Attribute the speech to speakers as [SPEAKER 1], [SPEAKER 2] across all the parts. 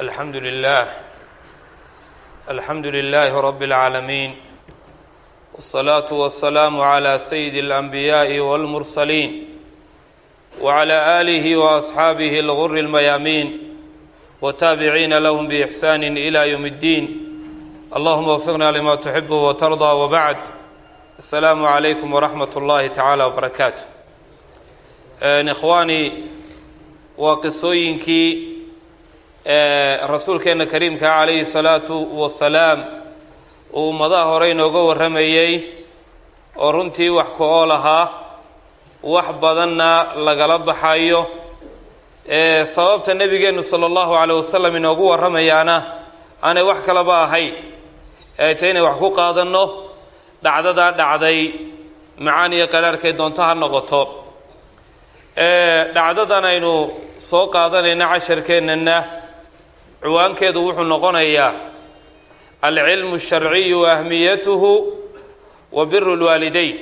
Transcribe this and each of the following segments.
[SPEAKER 1] الحمد لله الحمد لله رب العالمين والصلاة والسلام على سيد الأنبياء والمرسلين وعلى آله وأصحابه الغر الميامين وتابعين لهم بإحسان إلى يوم الدين اللهم وفقنا لما تحب وترضى وبعد السلام عليكم ورحمة الله تعالى وبركاته إخواني وقصooyinkii rasuulkeenna kariimka calayhi salaatu wasalaam uu ummadaha hore inooga warramayey oo runtii wax ku-ool ahaa wax badanna lagala baxayo sababta nebigeennu sala allahu caleyh wasalam inoogu warramayaana aanay wax kalaba ahayn ay tay inay wax ku qaadanno dhacdadaa dhacday macaan iyo qadhaarhkay doonto ha noqoto. Dhacdadan aynu soo qaadanayna casharkeennana ciwaankeedu wuxuu noqonayaa alcilmu sharciyu wa ahmiyatuhu wa biru lwaalideyn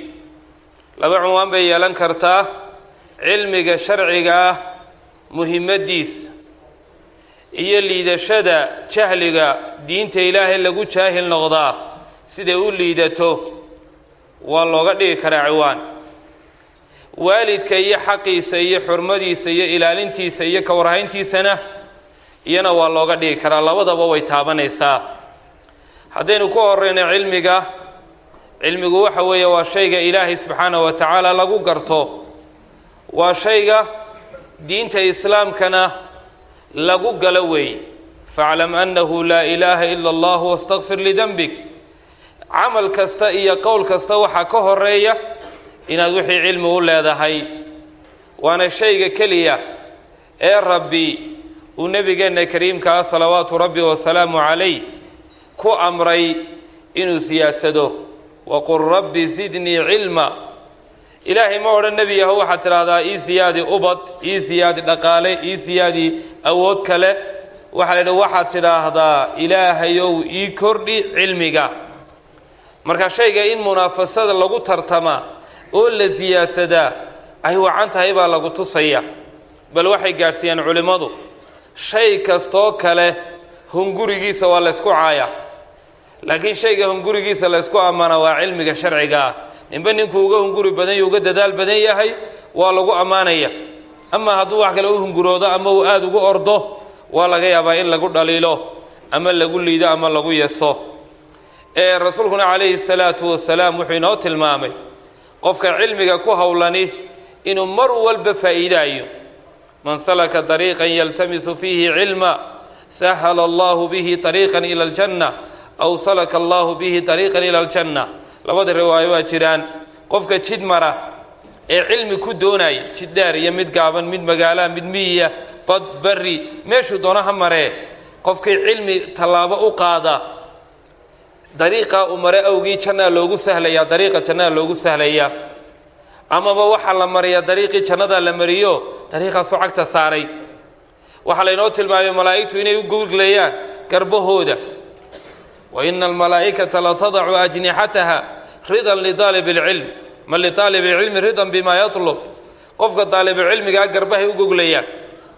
[SPEAKER 1] laba ciwaan bay yeelan kartaa cilmiga sharciga ah muhimaddiisa iyo liidashada jahliga diinta ilaahay lagu jaahil noqdaa. Siday u liidato waa looga dhigi karaa ciwaan. Waalidka iyo xaqiisa iyo xurmadiisa iyo ilaalintiisa iyo ka warhayntiisana iyana waa looga dhigi karaa. Labadaba way taabanaysaa. Haddaynu ku horeyno cilmiga cilmigu waxa weeye waa shayga ilaahay subxaanahu wa tacaala lagu garto. Waa shayga diinta islaamkana lagu galo weeye. Faclam annahu laa ilaaha ila allah wastakfir lidenbig camal kasta iyo qowl kasta waxaa ka horreeya inaad wixii cilmi u leedahay. Waana shayga keliya ee rabbi uu nebigeenna kariimkaa salawaatu rabbi wasalaamu calayh ku amray inuu siyaadsado waqul rabbi sidnii cilma. Ilaahay ma odhan nebi yaho waxaad tidhaahdaa ii siyaadi ubad ii siyaadi dhaqaale ii siyaadi awood kale. Waxaa la yidhi waxaad tidhaahdaa ilaahayow ii kordhi cilmiga. Marka shayga in munaafasada lagu tartama oo la siyaadsadaa ay wacan tahay baa lagu tusaya. Bal waxay gaadhsiiyaan culimmadu shay kastoo kale hungurigiisa waa laysku caayaa laakiin shayga hungurigiisa laysku ammaana waa cilmiga sharciga. Ah ninba ninkuu uga hunguri badan yahy uga dadaal badan yahay waa lagu ammaanaya. Ama hadduu wax kale u hunguroodo ama uu aada ugu ordo waa laga yaabaa in lagu dhaliilo ama lagu liido ama lagu yeso ee rasuulkuna calayhi salaatu wasalaam wuxuu inoo tilmaamay qofka cilmiga ku howlani inuu mar walba faa'iidaayo man salaka dariiqan yaltamisu fiihi cilma sahala allahu bihi طariiqan ila aljanna aw salaka allahu bihi طariiqan ila aljanna. Labada riwaayo waa jiraan qofka jid mara ee cilmi ku doonaya jid dheer iyo mid gaaban mid magaalaha mid miyiya bad bari meeshuu doono ha maree. Qofkii cilmi tallaabo u qaada dariiqaa uu mare awgii jannaa loogu sahlayaa dariiqa jannada loogu sahlayaa. Amaba waxaa la mariyaa dariiqii jannadaa la mariyo dariiqaasoo cagta saaray. Waxaa laynoo tilmaamay malaa'igtu inay u goglayaan garbahooda. Wa ina almalaa'ikata latadacu ajnixataha ridan lidaalib alcilm ma lidaalib alcilmi ridan bimaa yatlub. Qofka daalibulcilmigaa garbahay u goglayaan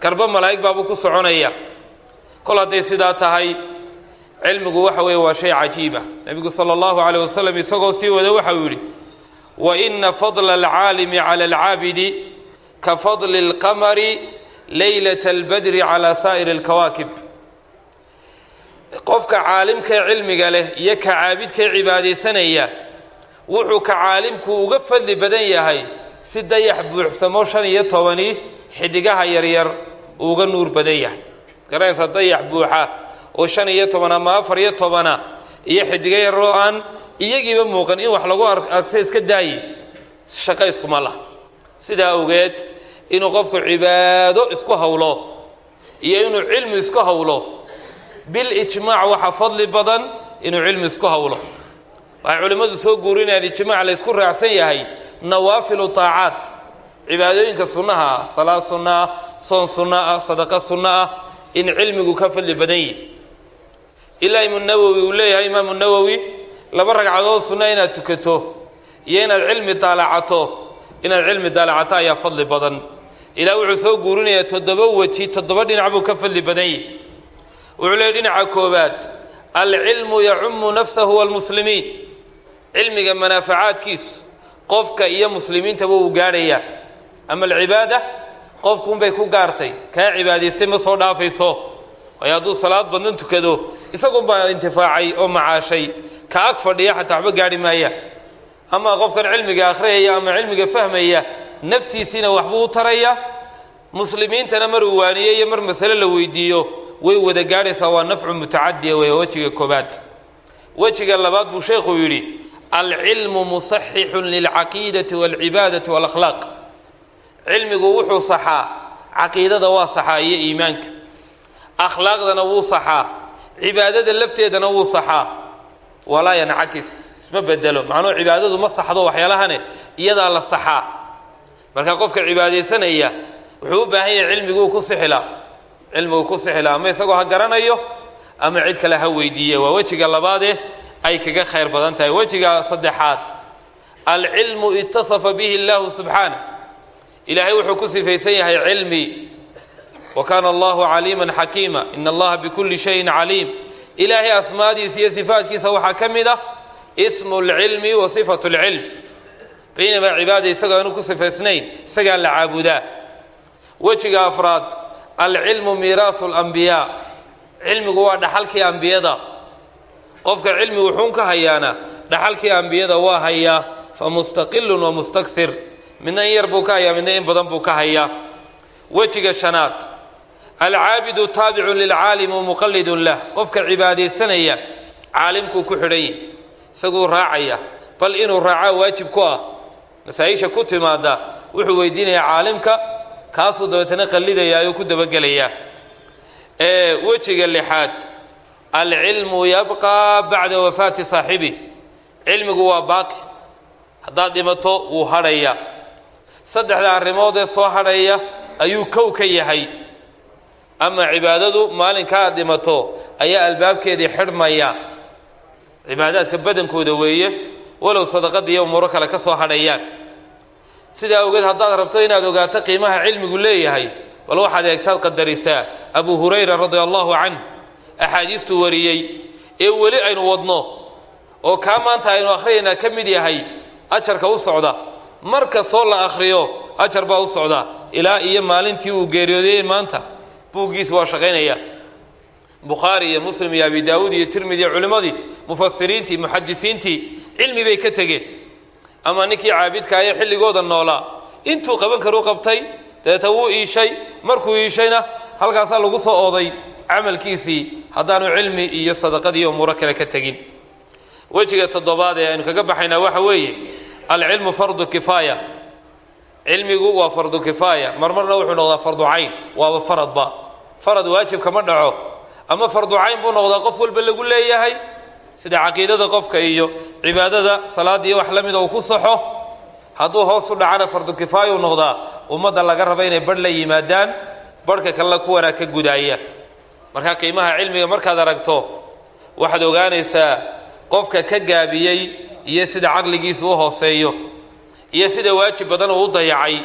[SPEAKER 1] garba malaa'ig baabuu ku soconaya. Kol hadday sidaa tahay cilmigu waxa weeye waa shay cajiiba nebigu sala allahu calayh wasalam isagoo sii wada waxa uu yidhi wa ina fadla alcaalimi cala alcaabidi ka fadli alqamari leylata albadri calaa saa'iri alkawaakib. Qofka caalimkae cilmiga leh iyo ka caabidkae cibaadaysanaya wuxuu ka caalimku uga fadli badan yahay si dayax buuxsamo shan iyo tobani xidigaha yaryar uga nuur badan yahay. Garanaysaa dayax buuxa oo shan iyo toban ama afar iyo tobana iyo xidigo yaroo aan iyagiiba muuqan in wax lagu argta iska daayi shaqo iskuma lah sidaa awgeed inuu qofku cibaado isku howlo iyo inuu cilmi isku howlo bilijmaac waxaa fadli badan inuu cilmi isku howlo waxay culimmadu soo guurinayaan ijmaac la ysku raacsan yahay. Nawaafilu taacaat. Cibaadooyinka sunnaha ah salaad sunna ah soon sunna ah sadaqo sunna ah in cilmigu ka fadli badan yihi ilaa imu nawowi uu leeyahay imaamu nawowi laba ragcadood sunna inaad tukato iyo inaad cilmi daalacato inaad cilmi daalacato ayaa fadli badan ilaah wuxuu soo guurinayaa toddoba weji toddoba dhinac buu ka fadli badan yahi wuxuu leeyay dhinaca koowaad alcilmu yacumu nafsahu walmuslimiin. Cilmiga manaafacaadkiisu qofka iyo muslimiintaba uu gaadhayaa. Ama alcibaada qofkuunbay ku gaartay kaa cibaadaystay ma soo dhaafayso. Waayo hadduu salaad badan tukado isagunbaa intifaacay oo macaashay. Ka ag fadhiya xataa waxba gaadhi maaya. Ama qofkan cilmiga akhriyaya ama cilmiga fahmaya naftiisiina waxbuu u taraya muslimiintana maruu waaniye iyo mar masale la weydiiyo way wada gaadhaysaa waa nafcu mutacadiya weeye wejiga koobaad wejiga labaad buu sheekhuu yidhi alcilmu musaxixun lilcaqiidati walcibaadati walakhlaaq. Cilmigu wuxuu saxaa caqiidada waa saxaa iyo iimaanka. Akhlaaqdana wuu saxaa cibaadada lafteedana wuu saxaa. Walaa yancakis isma bedelo macnuhu cibaadadu ma saxdo waxyaalahane iyadaa la saxaa marka qofka cibaadaysanaya wuxuu u baahan yahay cilmiguu ku sixila cilmigu ku sixila ama isagoo ha garanayo ama cid kale ha weydiiye waa wejiga labaadee ay kaga khayr badan tahay wejiga saddexaad alcilmu itasafa bihi اllahu subxaanah ilaahay wuxuu ku sifaysan yahay cilmi wa kaana allahu caliima xakiima ina allaha bikulli shayin caliim ilaahay asmaadiisa iyo sifaatkiisa waxaa ka mid ah ismu اlcilmi wa sifatu اlcilm baynamaa cibaada isagoo aanu ku sifaysnayn isagaa la caabudaa. Wejiga afraad alcilmu miiraahu اlambiyaa cilmigu waa dhaxalkii ambiyada qofka cilmi wuxuun ka hayaana dhaxalkii ambiyada waa hayaa. Fa mustaqilun wa mustakir midna in yar buu ka hayaa midna in badan buu ka hayaa. Wejiga shanaad. Alcaabidu taabicun lilcaalimi muqallidun lah. Qofka cibaadaysanaya caalimkuu ku xidhan yahy ah masaa-isha ku timaada wuxuu weydiinayaa caalimka kaasuu dabeetana qallidayaa oo ku dabagelayaa. Wejiga lixaad alcilmu yabqaa bacda wafaati saaxibi. Cilmigu waa baaqi. Haddaad dhimato wuu hadhaya. Saddexda arrimoodee soo hadhaya ayuu kow ka yahay. Ama cibaadadu maalinka aad dhimato ayaa albaabkeedii xidhmaya. Cibaadaadka badankooda weeye walow sadaqadii iyo umuuro kale ka soo hadhayaan. Sidaa awgeed haddaad rabto inaad ogaato qiimaha cilmigu leeyahay bal waxaad eegtaad qadarisaa. Abu hurayra radia allahu canh axaadiistuu wariyey ee weli aynu wadno oo kaa maanta aynu akhriyaynaa ka mid yahay ajarka u socda. Mar kastoo la akhriyo ajar baa u socda. Ilaa iyo maalintii uu geeriyooday maanta buuggiisa waa shaqaynaya bukhaari iyo muslim iyo abi daawuud iyo tirmidi culimmadii mufasiriintii muxadisiintii cilmi bay ka tegeen ama ninkii caabidkaayo xilligooda noolaa intuu qaban karuu qabtay dabeeta wuu iishay markuu iishayna halkaasaa lagu soo ooday camalkiisii haddaanu cilmi iyo sadaqadii umuuro kale ka tegin. Wejiga toddobaad ee aynu kaga baxaynaa waxa weeye alcilmu fardu kifaaya. Cilmigu waa fardu kifaaya marmarna wuxuu noqdaa fardu cayn waaba faradba farad waajibka ma dhaco ama fardu cayn buu noqdaa qof walba lagu leeyahay. Sida caqiidada qofka iyo cibaadada salaada iyo wax la mida uu ku saxo. Hadduu hoos u dhacana fardu kifaayuu noqdaa. Ummadda laga raba inay barh la yimaadaan barhka kalena kuwanaa ka gudaaya. Marka qiimaha cilmiga markaad aragto waxaad ogaanaysaa qofka ka gaabiyey iyo sida caqligiisu u hooseeyo iyo sida waajib badan uu u dayacay.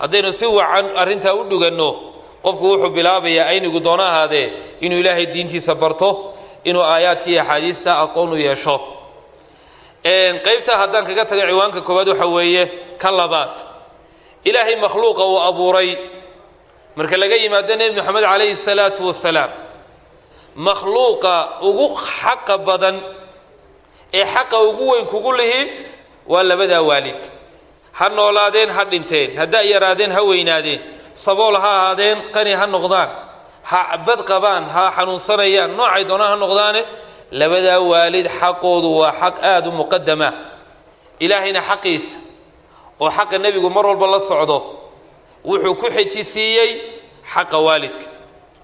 [SPEAKER 1] Haddaynu si wacan arrintaa u dhuganno qofku wuxuu bilaabayaa aynigu doono ahaadee inuu ilaahay diintiisa barto inuu aayaadka iyo axaadiista aqoon u yeesho. Qaybtaa haddaan kaga taga ciwaanka koowaad waxa weeye ka labaad ilaahay makhluuqa uu abuuray. Marka laga yimaado nebi moxamed calayhi salaatu wasalaam makhluuqa ugu xaqa badan ee xaqa ugu weyn kugu lihi waa labadaa waalid. Ha noolaadeen ha dhinteen. Haddaa yaraadeen ha weynaadeen sabool ha ahaadeen qani ha noqdaan ha bad qabaan ha xanuunsanayaan noocay doonaan ha noqdaane labadaa waalid xaqoodu waa xaq aada u muqadama ilaahayna xaqiisa oo xaqa nebigu mar walba la socdo wuxuu ku xejisiiyey xaqa waalidka.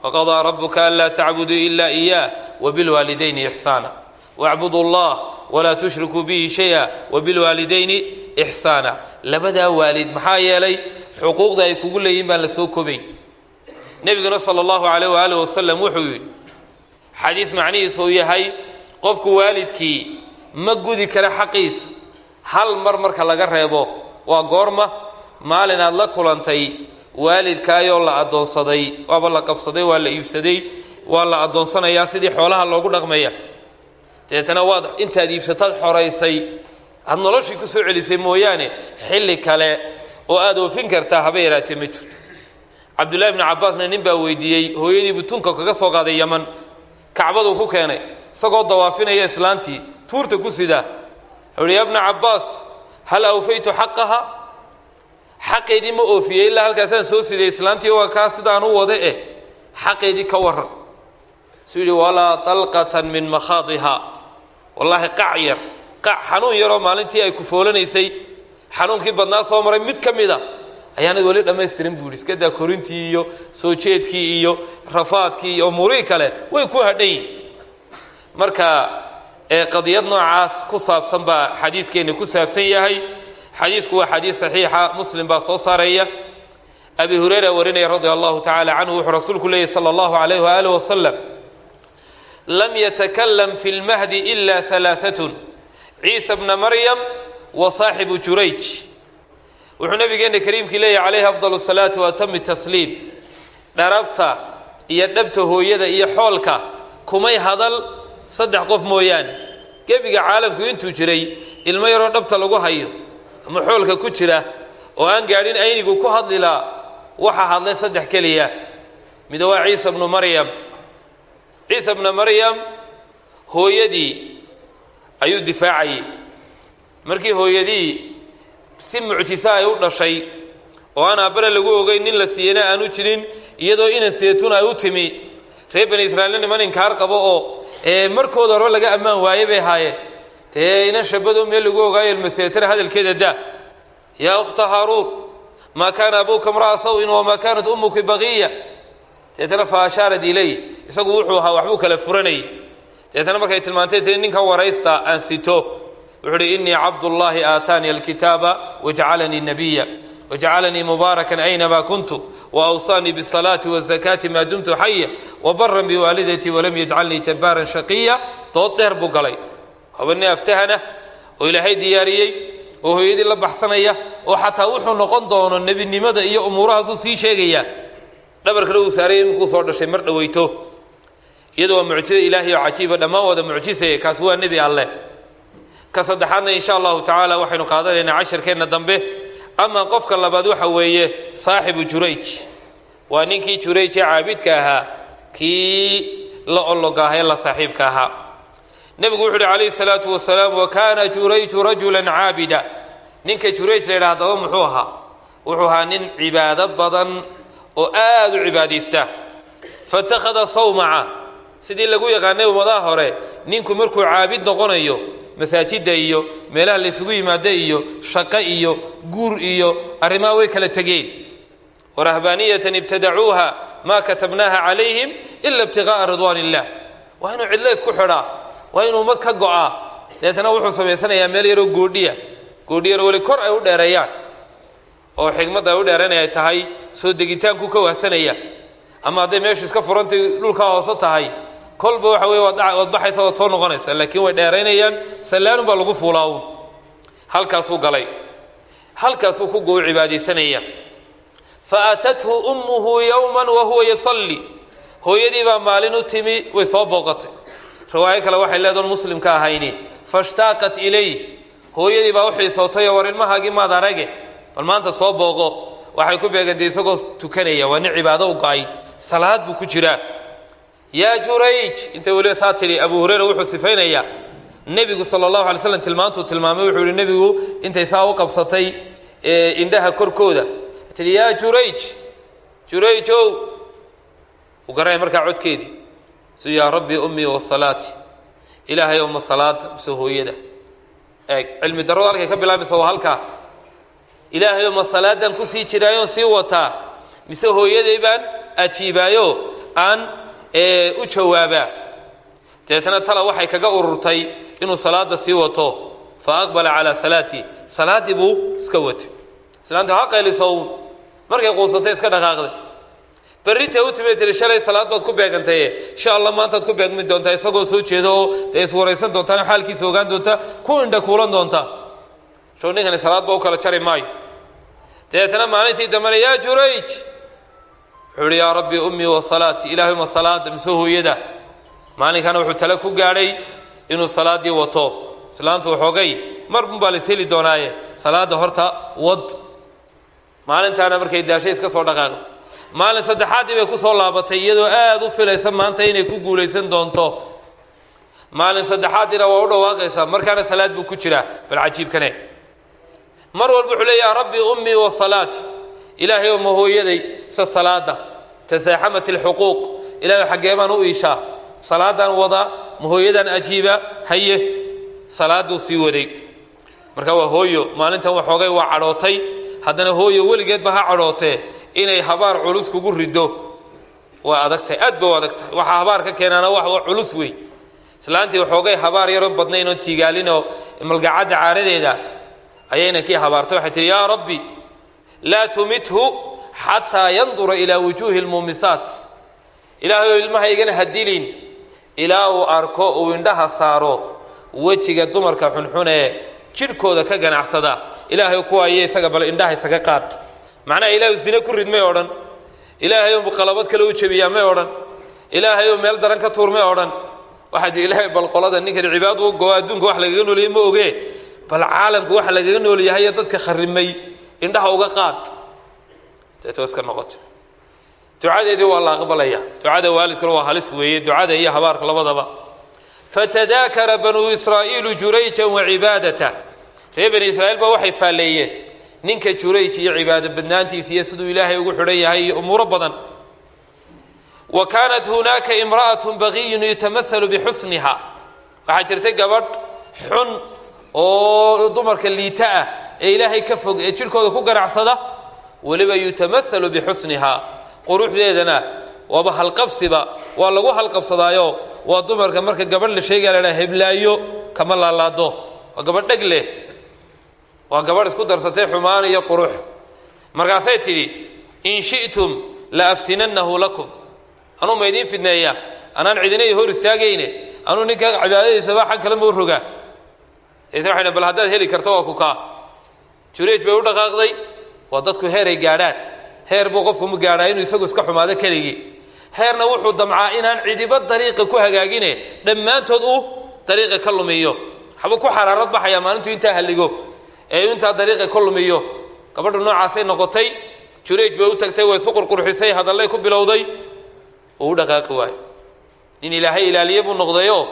[SPEAKER 1] Waqadaa rabuka anlaa tacbuduu ilaa iyaah wabilwaalidayni ixsaana wacbudu allah walaa tushrikuu bihi shaya wabilwaalidayni ixsaana labadaa waalid maxaa yeelay xuquuqda ay kugu leeyihiin baan la soo kobayn. Nebiguna sala allahu calayh waaalih wasalam wuxuu yidhi xadiis macnihiisu uu yahay qofku waalidkii ma gudi kara xaqiisa hal mar marka laga reebo waa goorma maalin aad la kulantay waalidkaayoo la addoonsaday waaba la qabsaday waa la iibsaday waa la addoonsanayaa sidii xoolaha loogu dhaqmaya. Dabeetana waad intaad iibsataad xoraysay aada noloshii ku soo celisay mooyaane xilli kale oo aada oofin kartaa haba yaraatee ma jirto. Cabdullahi bnu cabbaasna nin baa weydiiyey hooyadiibuu tunka kaga soo qaaday yaman kacbaduu ku keenay isagoo dawaafinaya islaantii tuurta ku sidaa wuxuu uhi ya bna cabbaas hal awfaytu xaqaha? Xaqeydii ma oofiyey ilaa halkaasaan soo siday islaantii waa kaa sidaan u wada eh? Xaqeydii ka waran suu yidhi walaa talqatan min makhaadiha. Wallaahi qac yar qac xanuun yaroo maalintii ay ku foolanaysay xanuunkii badnaa soo maray mid ka mid a ayaanad weli dhammaystirin buu yidhi iska korintii iyo soo jeedkii iyo rafaadkii iyo umuurihii kale way ku hadhayin marka qadiyad noocaas ku saabsan baa xadiiskeenna ku saabsan yahay. Xadiisku waa xadiis saxiixa muslim baa soo saaraya. Abi hurayra warinaya radia allahu tacaala canhu wuxuu rasuulku leeyahy sala allahu alayh waaalih wasalam lam yatakalam fi lmahdi ila halaaatun ciisa bna maryam wa saaxibu jurayj. Wuxuu nabigeena kariimkii leeyahy calayhi afdal salaatu waatami tasliim. Dharabta iyo dhabta hooyada iyo xoolka kumay hadal saddex qof mooyaane. Gebiga caalamku intuu jiray ilmo yaroo dhabta lagu hayo ama xoolka ku jira oo aan gaadhin aynigu ku hadli laa waxaa hadlay saddex keliya. Mida waa ciisa bnu maryam. Ciisa bna maryam hooyadii ayuu difaacayey markii hooyadii si mucjisa ay u dhashay oo aan aabbana lagu ogeyn nin la siiyena aanu jirin iyadoo inan seetun ay u timi reer bani israa'iil niman inkaar qabo oo ee markooda hore laga ammaan waaye bay ahaayeen dee inan shabado meel lagu ogaayo ilmaseetana hadalkeeda daa. Yaa ukhta haaruun maa kaana abuuka mra'a sawin wamaa kaanat ummuki baqiya deetana fa ashaarat ilay isagu wuxuu ahaa waxbuu kala furanayay deetana markay tilmaantay tiri ninkan waraysta aan sito wuxuu uhi innii cabdullaahi aataani alkitaaba wajcalanii nabiya wajcalanii mubaarakan aynamaa kuntu waawsaanii bisalaati wazakaati maa dumtu xaya wabaran biwaalidatii walam yajcalnii jabbaaran shaqiya dood dheer buu galay. Hobani aftahana oo ilaahay diyaariyey oo hooyadii la baxsanaya oo xataa wuxuu noqon doono nebinimada iyo umuurahaasuu sii sheegaya. Dhabarkana uu saaraya iminkuu soo dhashay mar dhoweyto iyadu waa mucjiza ilaahay oo cajiiba ka saddexaadna insha allahu tacaala waxaynu qaadanaynaa casharkeenna dambe. Ama qofka labaad waxa weeye saaxibu jurayj. Waa ninkii jurayj caabidka ahaa kii la olloga ah ee la saaxiibka ahaa. Nebigu wuxu uhi calayhi salaatu wasalaam wa kaana jurayju rajulan caabida. Ninka jurayj la yidhaha haddaba muxuu ahaa wuxuu ahaa nin cibaado badan oo aada u cibaadaysta. Fatakhada sawmaca sidii lagu yaqaanay ummadaha hore ninku markuu caabid noqonayo masaajidda iyo meelaha laysugu yimaado iyo shaqo iyo guur iyo arrimaha way kala tegeen. Warahbaaniyatan ibtadacuuha maa katabnaaha calayhim ila ibtiqaa'a ridwaan illah waa inuu cidlo isku xidhaa waa inuu ummad ka go'aa. Deetana wuxuu samaysanayaa meel yaroo goodhiya goodhi yaroo weli kor ay u dheereeyaan oo xigmadda ay u ay tahay soo degitaanku ka wahsanaya ama hadday meeshu iska furantay dhulkaa hoose tahay kolba waxa weye waad baxaysa waad soo noqonaysa. Laakiin way dheeraynayaan. Sallaanun baa lagu fuulaa uun. Halkaasuu galay. Halkaasuu ku gou cibaadaysanaya. Fa aatathu ummuhu yowman wa huwa yusalli. Hooyadii baa maalin u timi way soo booqatay. Riwaayo kale waxay leedaon muslimka ahayni. Fashtaaqat ilay. Hooyadii baa u xiisootay oo war ilmahaagii maad arage. Bal maanta soo booqo. Waxay ku beegantay isagoo tukanaya waa nin cibaado u go'ay salaad buu ku jiraa yaa jurayj intay weliba saa tidhi abu hureyra wuxuu sifaynayaa. Nebigu sala allahu alay slam tilmaantuu tilmaamay wuxuu yihi nebigu intay saa u qabsatay indhaha korkooda. Tihi yaa jurayj jurayj ow u garanaya markaa codkeedii su yaa rabbi ummii wasalaati ilaahay oma salaada mise hooyada. Eeg cilmi darrada halkay ka bilaabaysa waa halkaa. Ilaahay oma salaadan ku sii jiraayoon sii wataa mise hooyaday baan ajiibaayo aan u jawaabaa deetana tala waxay kaga ururtay inuu salaada sii wato fa aqbala calaa salaatii salaaddii buu iska watay. Islaanta ha qayliso uun markay quusatay iska dhaqaaqday. Berrintay u timid tiri shalay salaad baad ku beegantaye insha allah maantaad ku beegmi doontaa isagoo soo jeeda oo dee iswaraysan doontaan xaalkiisa ogaan doontaa ku indha kuulan doontaa. Show ninkani salaadba u kala jari maayo. Dabeetana maalintii dambena yaa wuxuu ihi yaa rabbi ummii wa salaati ilaahay ma salaada mise hooyada? Maalinkana wuxuu tale ku gaadhay inuu salaaddii wato. Islaantu waxoogay mar unbaa la isheli doonaaye. Salaadda horta wad. Maalintaana markay daashay iska soo dhaqaaqda maalin saddexaaddii bay ku soo laabatay iyadoo aada u filaysa maanta inay ku guulaysan doonto. Maalin saddexaaddiina waa u dhawaaqaysaa markaana salaad buu ku jiraa. Bal cajiibkane. Mar walba wuxuu leeyaha rabbi ummii wa salaati ilaahay oo ma hooyaday mise salaada tasaaxamat alxuquuq. Ilaahay xaggee baan u iishaa. Salaadaan wadaa ma hooyadaan ajiiba marka waa hooyo maalintan waxoogay waa cadhootay. Haddana hooyo weligeedba ha cadhootee. Inay habaar culus kugu riddo. Waa adagtahay aad ba habaar ka keenaana wax culus wey. Islaantii waxoogay habaar yaroon badnayn oo tiigaalinoo caaradeeda. Ayayna kii habaartay. Waxay tihi yaa rabbi laa tumithu xataa yandura ilaa wujuuhi lmuumisaat ilaahay oo ilmahaygana ha dilin ilaa uu arko uu indhaha saaro. Wejiga dumarka xunxun ee jidhkooda ka ganacsada. Ilaahay kuwaayo isaga bal indhaha isaga qaad. Macnaha ilaahay zine ku rid may odhan. Ilaahay oo qalabad kale u jebiyaa may odhan. Ilaahay oo meel daran ka tuur may odhan. Waxaa ilaahay bal qolada ninkan cibaadu u go adduunka wax lagaga nooliyey ma ogee bal caalamka waxa lagaga nool yahayo dadka kharimay indhaha uga qaad deeto iska noqoto. Ducadeedii waa la aqbalaya. Ducada waalidkuna waa halis weeye. Ducada iyo habaarka labadaba. Fatadaakara banuu israa'iilu jurayjan wa cibaadatah reer bani israa'iil baa waxay faalleeyeen. Ninka jurayj iyo cibaado badnaantiisa iyo siduu ilaahay ugu xidhan yahay iyo umuuro badan. Wa kaanat hunaaka imra'atun bagiyun yutamahalu bixusniha. Waxaa jirtay gabadh xun oo dumarka liita ah ee ilaahay ka fog ee jidhkooda ku ganacsada weliba yutamahalu bixusniha. Quruxdeedana waaba halqabsiba waa lagu halqabsadaayo waa dumarka marka gabadh la sheegaya la heblaayo kama laalaado. Waa gabadh dheg leh. Waa gabadh isku darsatay xumaan iyo qurux markaasay tidhi in shi'tum la aftinannahu lakum. Anuu ma idiin fidneeya. Anaan cidina i hor istaagayne. Anuu ninka cibaadadiisaba xag kale mau rogaa deetna waxay bal haddaad heli karto waa ku kaa. Jureej bay u dhaqaaqday waa dadku heeray gaadhaan. Heer buu qofku mu gaadhaa inuu isagu iska xumaado keligii. Heerna wuxuu damcaa inaan cidiba dariiqa ku hagaagine dhammaantood uu dariiqa ka lumiyo. Waxbuu ku xaraarad baxayaa maalintuu intaa halligo ee intaa dariiqa ka lumiyo. Gabadhu noocaasay noqotay jureej bay u tagtay way isu qurqurxisay hadallay ku bilowday. Uu u dhaqaaqi waayo. Nin ilaahay ilaaliye buu noqdayoo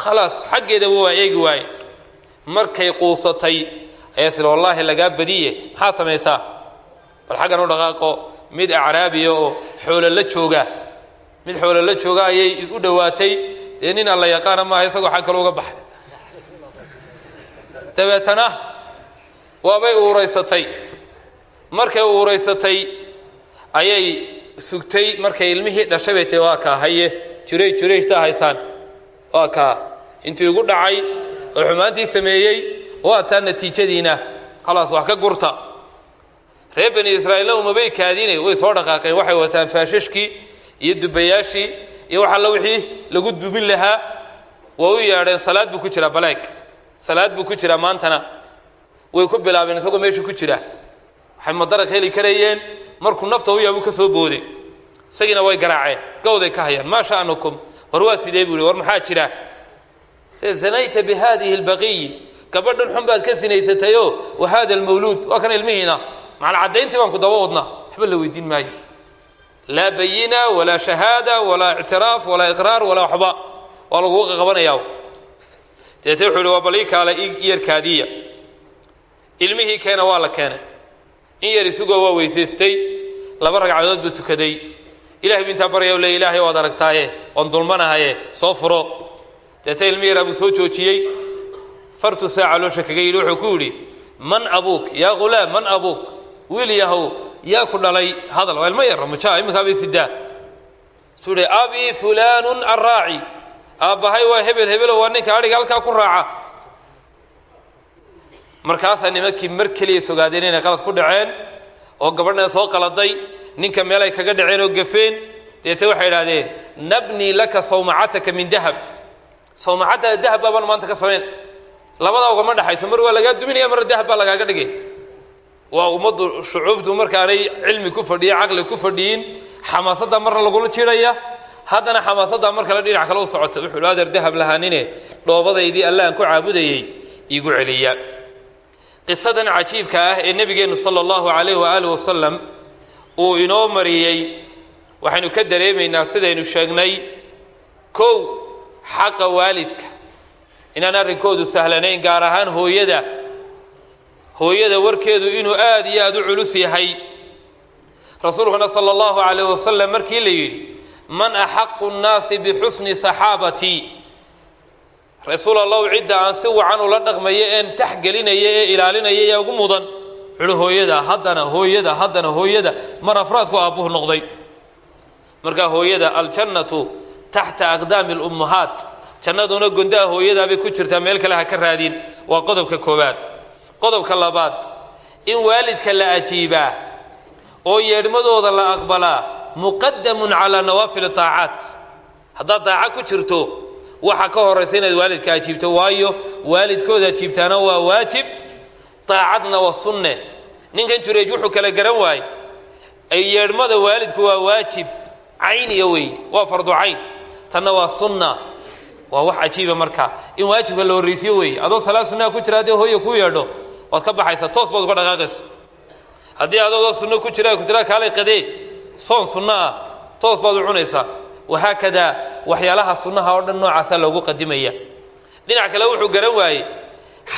[SPEAKER 1] khalaas xaggeedaba waa eegi waaye. Markay quusatay ayaa sila wallaahi lagaa badiye maxaad samaysaa bal xaggan u dhaqaaqo mid acraabiya oo xoolo la jooga mid xoolo la jooga ayay u dhowaatay. Dee alla yaqaana maaha isagoo xag kale uga baxay. Dabeetana waabay uuraysatay. Markay uuraysatay ayay sugtay markay ilmihii dhashay waa kaa haye juray jurayjtaa haysaan. Waa kaa intuu igu dhacay xumaantii sameeyey waa taa natiijadiina. Khalaas wax ka gurta reer bani israa'iilna umabay kaadine way soo dhaqaaqeen waxay wataan faashashkii iyo dubayaashii iyo wax alla wixii lagu dubin lahaa. Waa u yeedheen salaad buu ku jiraa baleeg salaad buu ku jiraa maantana. Way ku bilaabeen isagoo meeshu ku jira. Waxay madaraq heli karayeen markuu nafta u yaabuu ka soo booday. Isagiina way garaaceen gawday ka hayaan maa war waa sidee buu war maxaa jira? Se zanayta bi gabadhan xun baad ka sinaysatayo wa hada almawluud. Waa kan ilmihiina macala caddayntii baan ku daba wadnaa? Waxba la weydiin maayo. Laa bayina walaa shahaada walaa ictiraaf walaa iqraar walaa waxba. Waa lagugu qaqabanayaa deete wuxuu waa bal ii kaale ii yarkaadiya. Ilmihii keena waa la keenay. In yar isugoo waa weysaystay laba ragcadood buu tukaday. Ilahay bu intaa le ilaahay waad aragtaaye oon dulmanahaye soo furo. Deete ilmi yaraa buu soo joojiyey. Fartu saa caloosha kaga yidhi wuxuu ku yidhi man abuuk yaa ghulaam man abuuk wiil yaa ku dhalay hadal waa ilmo yara mujaa iminkaabay sidaa. Suu hi abii fulaanun arraaci. Aabbahay waa hebel hebelo waa ninka adhiga halkaa ku raaca. Markaasaa nimankii mar keliya sogaadeen inay qalad ku dhaceen oo gabadhna soo qaladay ninka meel ay kaga dhaceen oo gafeen deete waxay idhahdeen nabnii laka sawmacataka min dahab. Sawmacaddaada dahab baabaan maanta ka samayn labadaa ugama dhexayso mar waa lagaa duminaya marna dahab baa dhigay waa ummaddu shucuubtu markaanay cilmi ku fadhiyin caqli ku fadhiyin xamaasaddaa marna lagula jiidhaya haddana xamaasaddaa mar kale dhinac kale u socota wuxuu adeer dahab lahaanine dhoobadaydii alle aan ku caabudayey iigu celiya. Qisadan cajiibka ah ee nebigeennu sala allahu calayh waaalih wasalam uu inoo mariyey waxaynu ka dareemaynaa sidaynu sheegnay kow xaqa waalidka. Inaan arrinkoodu sahlanayn gaar ahaan hooyada hooyada warkeedu inuu aad iyo aad u culus yahay. Rasuulkuna sala allahu calayh wasalam markii la yidhi man axaqu nnaasi bixusni saxaabatii rasuul allahu cidda aan si wacan ula dhaqmayo een taxgelinaya ee ilaalinaya yaa ugu mudan. Wuxuuhi hooyada haddana hooyada haddana hooyada mar afraadku aabbuhu noqday. Markaa hooyada aljannatu taxta aqdaami alummahaat jannaduna gondaha hooyadaabay ku jirtaa meel kale ha ka raadin. Waa qodobka koowaad qodobka labaad in waalidka la ajiibaa oo yeedhmadooda la aqbalaa muqadamun calaa nawaafil taacaat. Haddaad daaco ku jirto waxa ka horaysa inaad waalidka ajiibto waayo waalidkooda ajiibtaana waa waajib daacadna waa sunne. Ninkan jureej wuxuu kala garan waaye ay yeedhmada waalidku waa waajib cayniya weeye waa fardu cayn tanna waa sunna. Waa wax cajiiba marka in waajibka la horraysiyo weeye adoo salaad sunnaha ku jira haddii hooya kuu yeedho waad ka baxaysaa toos baad uga dhaqaaqaysa. Haddii adoodoo sunno ku jira ku jira kaalay qadee soon sunno ah toos baad u cunaysaa wahaakadaa waxyaalaha sunnaha oo dhan noocaasaa loogu qadimaya. Dhinac kale wuxuu garan waayey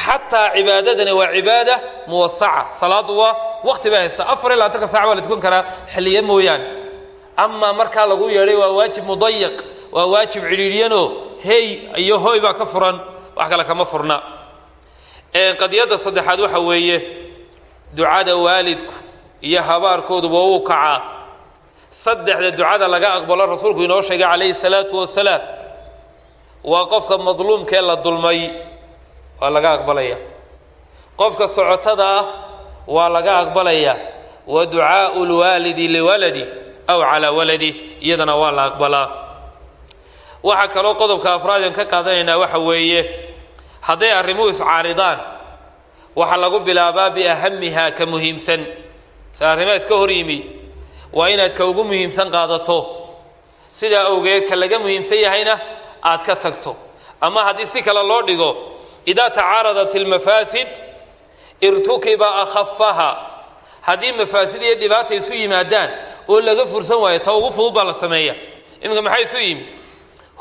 [SPEAKER 1] xataa cibaadadani waa cibaada muwasaca salaadu waa wakti baa haysta. Afar iyo labaatanka saac baa la tukan karaa xilliya mooyaane amaa markaa lagu yeedhay waa waajib mudayiq waa waajib cidhiidhyanoo hey iyo hooy baa ka furan. Wax kale kama furna qadiyadda saddexaad waxa weeye ducada waalidku iyo habaarkooduba uu kacaa. Saddexda ducada laga aqbalo rasuulku inoo sheegay calayhi salaatu wasalaam waa qofka madluumkee la dulmay waa laga aqbalaya. Qofka socotada ah waa laga aqbalaya wa ducaau lwaalidi liwaladi aw calaa waladi iyadana waa la aqbalaa. Waxaa kaloo qodobka afraadeen ka qaadanaynaa waxa weeye hadday arrimuhu iscaaridaan waxaa lagu bilaabaa biahamiha ka muhiimsan. Se arrimaa iska hor yimi waa inaad ka ugu muhiimsan qaadato. Sidaa awgeed ka laga muhiimsan yahayna aad ka tagto. Ama haddii si kale loo dhigo idaa tacaaradat ilmafaasid irtukiba akhafaha haddii mafaasid iyo dhibaata isu yimaadaan oo laga fursan waayo ta ugu fudud baa la sameeya iminka maxaa isu yimi?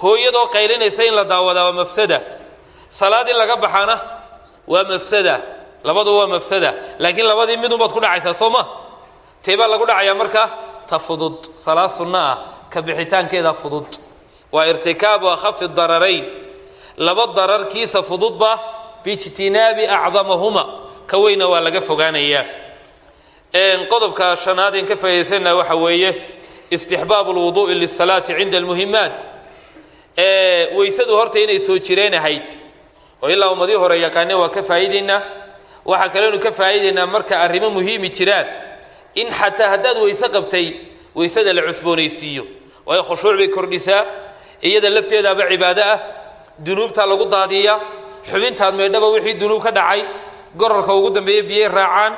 [SPEAKER 1] Hooyadoo qaylinaysa in la daawadaa waa mafsada salaad in laga baxana waa mafsada. Labadu waa mafsada. Laakiin labadii midunbaad ku dhacaysaa soo ma? Teebaa lagu dhacayaa marka ta fudud. Salaad sunno ah ka bixitaankeeda fudud. Waa irtikaabu akhafi dararayn laba dararkiisa fududba biijtinaabi acdamahuma. Ka weyna waa laga fogaanayaa qodobka shanaad een ka faa'idaysana waxa weeye istixbaabu lwuduu'i lisalaati cinda almuhimaat weysadu horta inay soo jireen ahayd oo ilaa ummadii hore yaqaaneen waa ka faa'iidaynaa waxaa kalenu ka faa'iidaynaa marka arrimo muhiimi jiraan. In xataa haddaad weyse qabtay weysada la cusboonaysiiyo. Waayo khushuuc bay kordhisaa. Iyada lafteedaaba cibaado ah. Dunuubtaa lagu daadiya xubintaad meedhaba wixii dunuub ka dhacay. Gorarka ugu dambeeya biyey raacaan.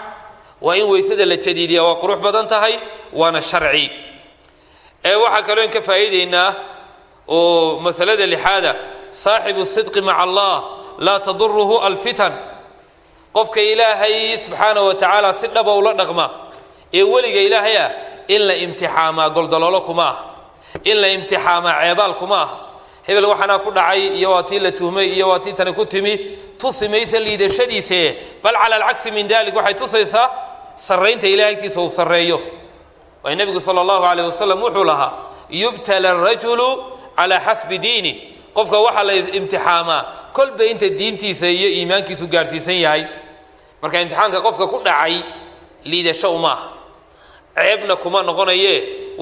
[SPEAKER 1] Waa in weysada la jadiidiya waa qurux badan tahay waana sharci. Ee waxaa kaloo in ka faa'iidaynaa oo masalada lixaada saaxibu sidqi maca allah laa taduruhu alfitan. Qofka ilaahay subxaana wa tacaala si dhaba ula dhaqma ee weliga ilaahay ah in la imtixaamaa goldaloolo kuma ah in la imtixaamaa ceebaal kuma ah. Hebel waxaanaa ku dhacay iyo waa tii la tuhmay iyo waa tii tani ku timi tusi maysa liidashadiise bal cala alcagsi min dalik waxay tusaysaa sarraynta ilahay agtiisa uu sarreeyo. Waay nebigu sala allahu calayh wasalam wuxuu lahaa yubtala arajulu calaa xasbi diini qofka waxaa la imtixaamaa kolba inta diintiisa iyo iimaankiisu gaadhsiisan yahay. Marka imtixaanka qofka ku dhacay liidasho uma ah ceebna kuma noqonaye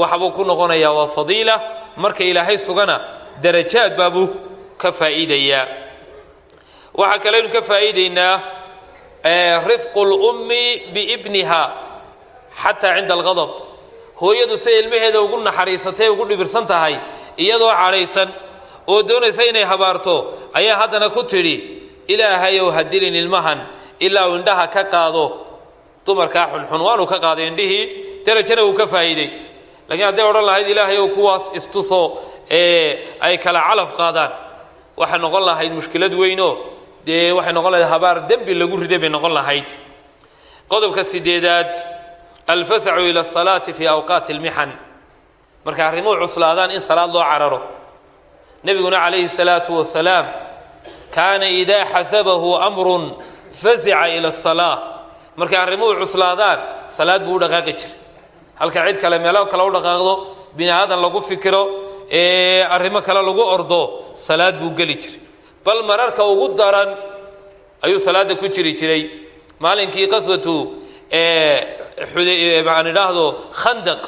[SPEAKER 1] waxbuu ku noqonayaa waa fadiila. Marka ilaahay sugana darajaad baabuu ka faa'iidayaa. Waxaa kaleynu ka faa'iidaynaa rifqu lummi biibniha xataa cinda algadab hooyadu say ilmaheeda ugu naxariisatay ugu dhibirsan tahay iyadoo cadhaysan oo doonaysa inay habaarto ayaa haddana ku tidhi ilaahayow ha dilin ilmahan ilaa uu indhaha ka qaado dumarkaa xunxun waanuu ka qaaday indhihii darajana wuu ka faa'iidey lakiin hadday odhan lahayd ilaahay ou kuwaas istuso ee ay kala calaf qaadaan. Waxay noqon lahayd mushkilad weynoo. Dee waxay noqon lahayd habaar dembi lagu riday bay noqon lahayd. Qodobka sideedaad alfasacu ila asalaati fii awqaati almixan marka arrimuhu cuslaadaan in salaad loo cararo nebiguna calayhi salaatu wasalaam kaana idaa xasabahu amrun fazica ila asalaa markay arrimuhu cuslaadaan salaad buu u dhaqaaqi jiray. Halka cid kale meelo kale u dhaqaaqdo bini aadan lagu fikiro ee arrimo kale lagu ordo salaad buu geli jiray. Bal mararka ugu daran ayuu salaadda ku jiri jiray. Maalinkii qaswatu aan idhaahdo khandaq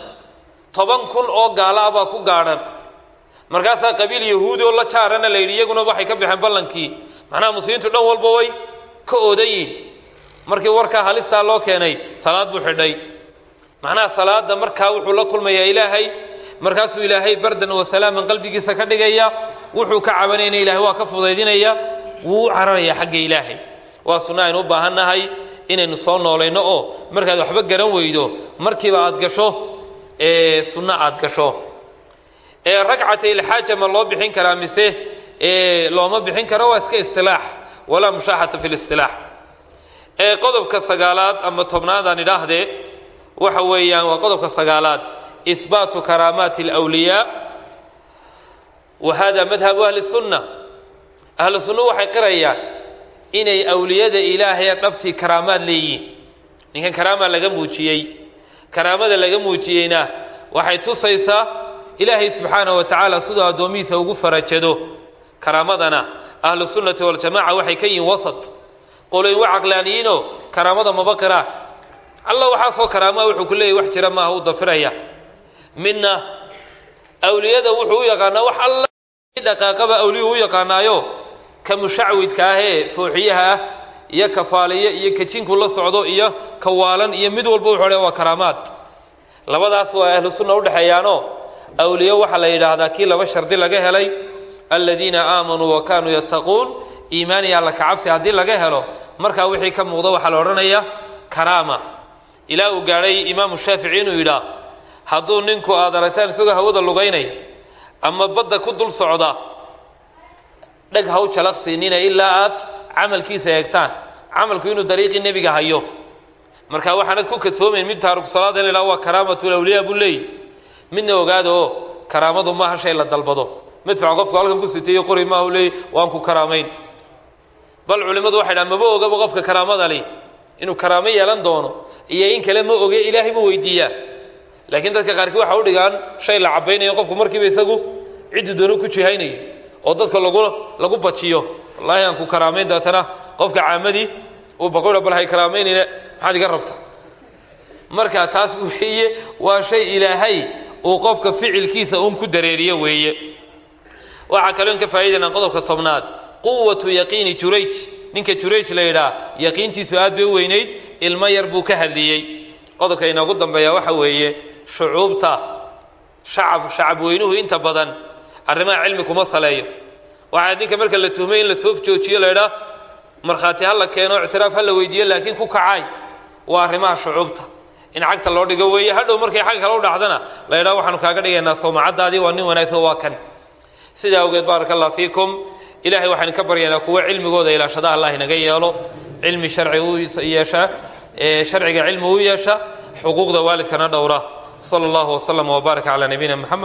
[SPEAKER 1] toban kun oo gaala baa ku gaadhan markaasaa qabiil yahuudi oo la jaarana la yidhi iyaguna waxay ka baxeen ballankii macnaha muslimiintu dhan walba way ka oodan yihiin markii warkaa halistaa loo keenay salaad buu xidhay. Macnaha salaada markaa wuxuu la kulmayaa ilaahay. Markaasuu ilaahay bardan wa salaaman qalbigiisa ka dhigaya wuxuu ka cabanayna ilahay waa ka fudaydinaya. Wuu u cararayaa xagga ilaahay. Waa sunno aynu u baahannahay inaynu soo noolayno oo markaad waxba garan weydo. Markiiba aad gasho sunno aad gasho ee ragcata ilxaaja loo bixin karaa mise looma bixin karo waa iska istilaax walaa mushaaxata fi listilaax ee qodobka sagaalaad ama tobnaadaan idhaahdee waxa weeyaan waa qodobka sagaalaad. Isbaatu karaamaati alwliyaa wa hada madhabu ahli sunna. Ahlu sunna waxay qirayaan inay awliyada ilaahay dhabtii karaamaad leeyihiin. Ninkan karaamaa laga muujiyey karaamada laga muujiyeyna waxay tusaysaa ilaahay subxaanahu wa tacaala siduu addoomihiisa ugu farajado karaamadana ahlu sunnati waljamaca waxay ka yihiin wasat. Qoloyn wa caqlaaniyiinoo karaamada maba qiraan alla waxaasoo karaamaa wuxuu ku leeyahy wax jira maaha u dafiraya. Midna awliyada wuxuu u yaqaanaa wax alla dhaqaaqaba awliyuu u yaqaanaayo. Ka mushacwidka ah ee fooxiyaha ah iyo ka iyo ka jinku la socdo iyo ka waalan iyo mid walba wuxuu odhan waa karaamaad. Labadaas waa ahlu sunna udhexeeyaanoo awliye waxaa la yidhaahdaa kii laba shardi laga helay aladiina aamanuu wa kaanuu yattaquun iimaan iyo alla kacabsi haddii laga helo markaa wixii ka muuqda waxaa la odhanaya karaama. Ilaa uu gaadhay imaamu shaafici inuu yidhaah hadduu ninku aad aragtaan isagoo hawada lugaynaya ama badda ku dul socda dheg haw jalaqsiinina ilaa aad camalkiisa eegtaan camalku inuu dariiqii nebiga hayo. Marka waxaanad ku kadsoomayn mid taariku salaada in waa karaamatul awliyaa buu leeyahy midna ogaada oo karaamadu maaha shay la dalbado. Madfaca qofku halkan ku siteeyo qori maaha u leeyay waan ku karaamayn. Bal culimmadu waxay dhahan maba ogaba qofka karaamada li inuu karaamo yeelan doono iyo in kale ma oge ilaahay buu weydiiyaa. Laakiin dadka qaarkii waxa u dhigaan shay la cabaynayo qofku markiiba isagu ciddi doono ku jihaynayo oo dadka lagu lagu bajiyo. Wallaahi aan ku karaamayn daatana qofka caamadii uu baqoydha bal hay karaamaynayna maxaad iga rabta marka taas weeye waa shay ilaahay uu qofka ficilkiisa uun ku dareeriyo weeye. Waxaa kaloo in ka faa'idaynaa qodobka tobnaad. Quwatu yaqiini jurayj. Ninka jurayj la yaqiintiisu aad bay u weynayd ilmo yar buu ka hadliyey. Qodobka inoogu dambeeya waxa weeye shucuubta shacab shacab weynuhu inta badan arrimaha cilmi kuma saleeyo. Waxaa ninka marka la tuhmay in la soo joojiyo la ydhaa markhaati ha la keeno ictiraaf ha la weydiiyo laakiin ku kacaay waa arrimaha shucuubta in cagta loo dhigo weeye hadhow markay xagga kale u dhacdana la ydhaha waxaanu kaaga dhigaynaa soomacaddaadii waa nin wanaagsan waa kan. Sidaa awgeed baaraka allah fiikum ilahay waxaan ka baryaynaa kuwa cilmigooda ilaashada allah inaga yeelo cilmi sharci u yeesha sharciga cilmi u yeesha xuquuqda waalidkana dhowra. Sala allahu waslama wbaaraka calaa nabiyina moxamed